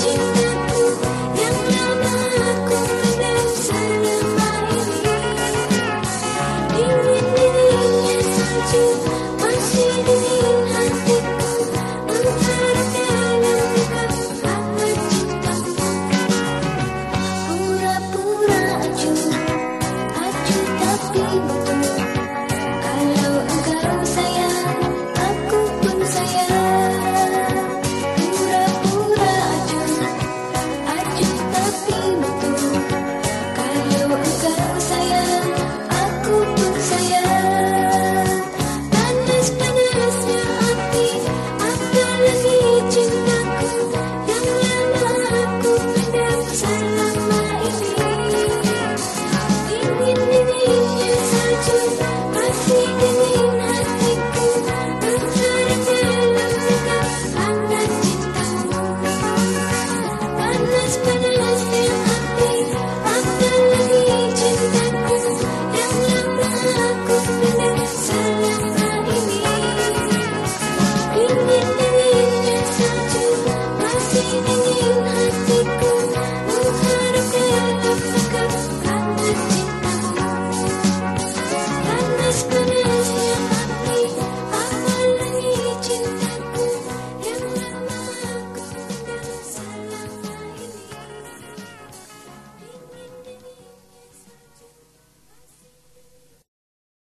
you